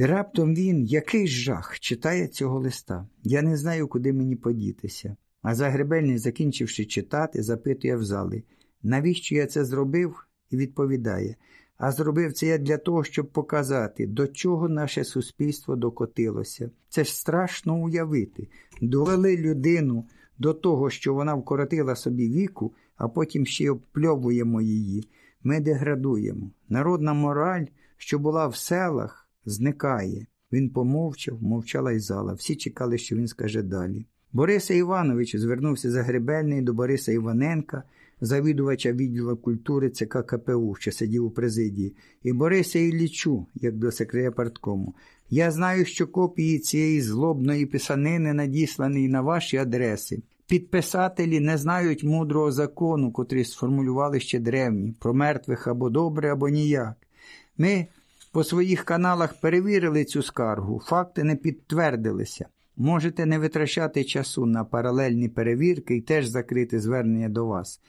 І раптом він, який жах, читає цього листа. Я не знаю, куди мені подітися. А Загребельний, закінчивши читати, запитує в зали, навіщо я це зробив? І відповідає. А зробив це я для того, щоб показати, до чого наше суспільство докотилося. Це ж страшно уявити. Довели людину до того, що вона вкоротила собі віку, а потім ще й обпльовуємо її. Ми деградуємо. Народна мораль, що була в селах, зникає. Він помовчав, мовчала й зала. Всі чекали, що він скаже далі. Бориса Іванович звернувся Загребельний до Бориса Іваненка, завідувача відділу культури ЦК КПУ, що сидів у президії, і Бориса Іллічу, як до секретаря парткому. Я знаю, що копії цієї злобної писанини надіслані на ваші адреси. Підписателі не знають мудрого закону, котрий сформулювали ще древні, про мертвих або добре, або ніяк. Ми по своїх каналах перевірили цю скаргу, факти не підтвердилися. Можете не витрачати часу на паралельні перевірки і теж закрити звернення до вас.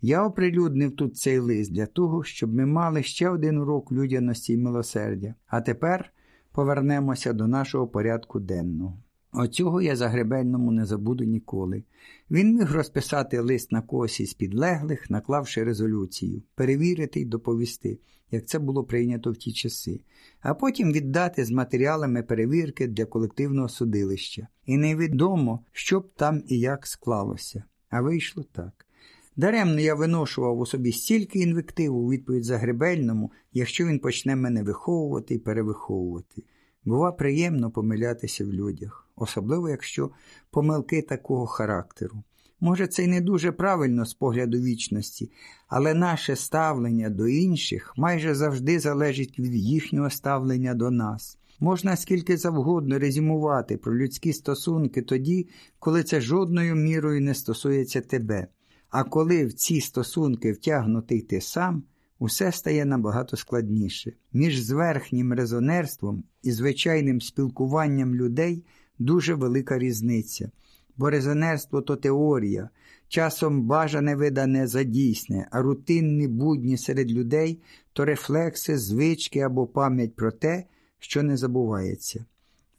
Я оприлюднив тут цей лист для того, щоб ми мали ще один урок людяності і милосердя. А тепер повернемося до нашого порядку денного. Оцього я Загребельному не забуду ніколи. Він міг розписати лист на когось із підлеглих, наклавши резолюцію, перевірити й доповісти, як це було прийнято в ті часи, а потім віддати з матеріалами перевірки для колективного судилища. І невідомо, що б там і як склалося. А вийшло так. Даремно я виношував у собі стільки інвективу у відповідь Загребельному, якщо він почне мене виховувати і перевиховувати. Бува приємно помилятися в людях, особливо якщо помилки такого характеру. Може, це й не дуже правильно з погляду вічності, але наше ставлення до інших майже завжди залежить від їхнього ставлення до нас. Можна скільки завгодно резюмувати про людські стосунки тоді, коли це жодною мірою не стосується тебе. А коли в ці стосунки втягнутий ти сам, усе стає набагато складніше. Між зверхнім резонерством і звичайним спілкуванням людей дуже велика різниця. Бо резонерство то теорія, часом бажане видане за дійсне, а рутинні будні серед людей то рефлекси, звички або пам'ять про те, що не забувається.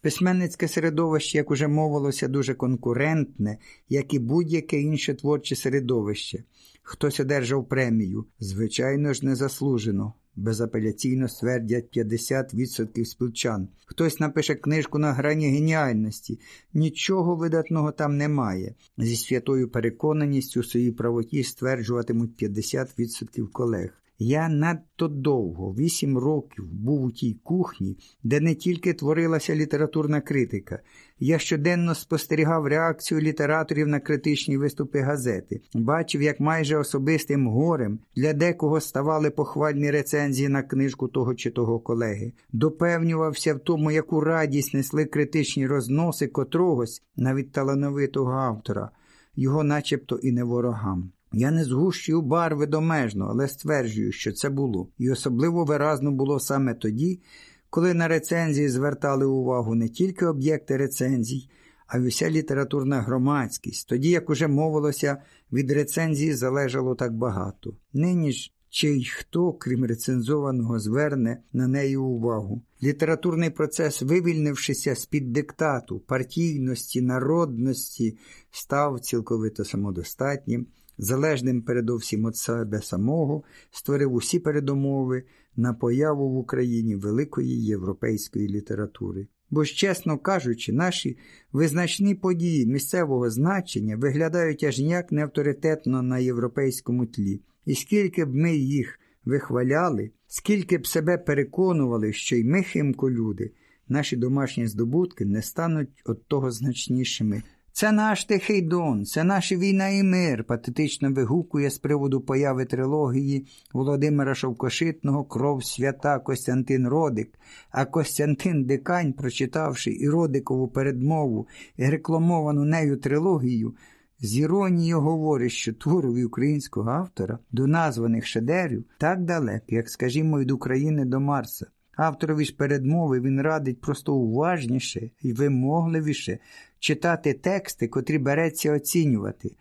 Письменницьке середовище, як уже мовилося, дуже конкурентне, як і будь-яке інше творче середовище. Хтось одержав премію, звичайно ж, незаслужено. Безапеляційно ствердять 50% спілчан. Хтось напише книжку на грані геніальності. Нічого видатного там немає. Зі святою переконаністю у своїй правоті стверджуватимуть 50% колег. Я надто довго, вісім років, був у тій кухні, де не тільки творилася літературна критика. Я щоденно спостерігав реакцію літераторів на критичні виступи газети, бачив, як майже особистим горем для декого ставали похвальні рецензії на книжку того чи того колеги, допевнювався в тому, яку радість несли критичні розноси котрогось, навіть талановитого автора, його начебто і не ворогам. Я не згущую барви домежно, але стверджую, що це було. І особливо виразно було саме тоді, коли на рецензії звертали увагу не тільки об'єкти рецензій, а й уся літературна громадськість, тоді, як уже мовилося, від рецензії залежало так багато. Нині ж чи й хто, крім рецензованого, зверне на неї увагу. Літературний процес, вивільнившися з під диктату, партійності, народності, став цілковито самодостатнім залежним передовсім від себе самого, створив усі передумови на появу в Україні великої європейської літератури. Бо ж, чесно кажучи, наші визначні події місцевого значення виглядають аж ніяк не авторитетно на європейському тлі, і скільки б ми їх вихваляли, скільки б себе переконували, що й ми химко люди, наші домашні здобутки не стануть от того значнішими. Це наш тихий дон, це наша війна і мир, патетично вигукує з приводу появи трилогії Володимира Шовкошитного Кров свята Костянтин Родик, а Костянтин Дикань, прочитавши і Родикову передмову і рекламовану нею трилогію, з іронією говорить, що творові українського автора до названих шедерів так далеко, як, скажімо, від України до Марса. Авторові ж передмови він радить просто уважніше і вимогливіше читати тексти, котрі береться оцінювати.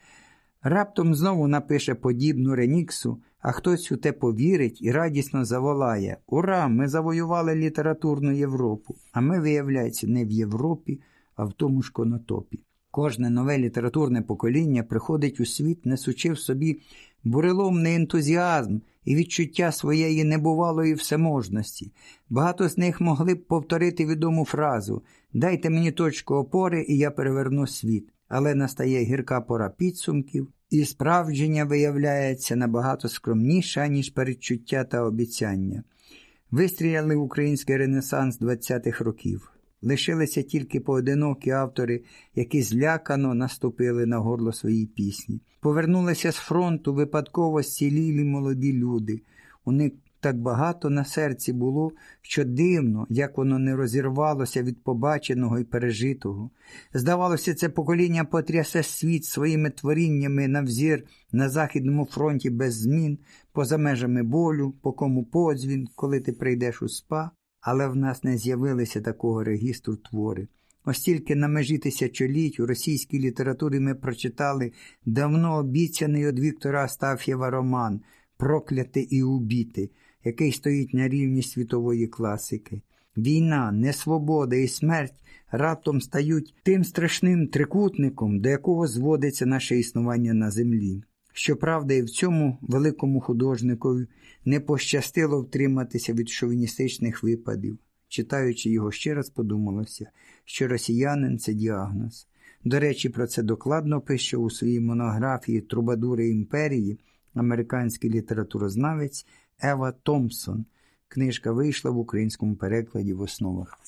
Раптом знову напише подібну реніксу, а хтось у те повірить і радісно заволає Ура! Ми завоювали літературну Європу. А ми, виявляється, не в Європі, а в тому ж конотопі. Кожне нове літературне покоління приходить у світ, несучи в собі буреломний ентузіазм і відчуття своєї небувалої всеможності. Багато з них могли б повторити відому фразу Дайте мені точку опори, і я переверну світ. Але настає гірка пора підсумків, і справдження виявляється набагато скромніше, ніж передчуття та обіцяння. Вистріляли український ренесанс 20-х років. Лишилися тільки поодинокі автори, які злякано наступили на горло своїй пісні. Повернулися з фронту випадково зцілілі молоді люди. У них так багато на серці було, що дивно, як воно не розірвалося від побаченого і пережитого. Здавалося, це покоління потрясе світ своїми творіннями на взір на Західному фронті без змін, поза межами болю, по кому подзвін, коли ти прийдеш у спа але в нас не з'явилося такого регістру твори. Ось на межі тисячоліть у російській літературі ми прочитали давно обіцяний від Віктора Астаф'єва роман Прокляти і убіти, який стоїть на рівні світової класики. Війна, несвобода і смерть раптом стають тим страшним трикутником, до якого зводиться наше існування на землі. Щоправда, і в цьому великому художникові не пощастило втриматися від шовіністичних випадів. Читаючи його ще раз подумалося, що росіянин це діагноз. До речі, про це докладно пише у своїй монографії Трубадури імперії американський літературознавець Ева Томпсон. Книжка вийшла в українському перекладі в основах.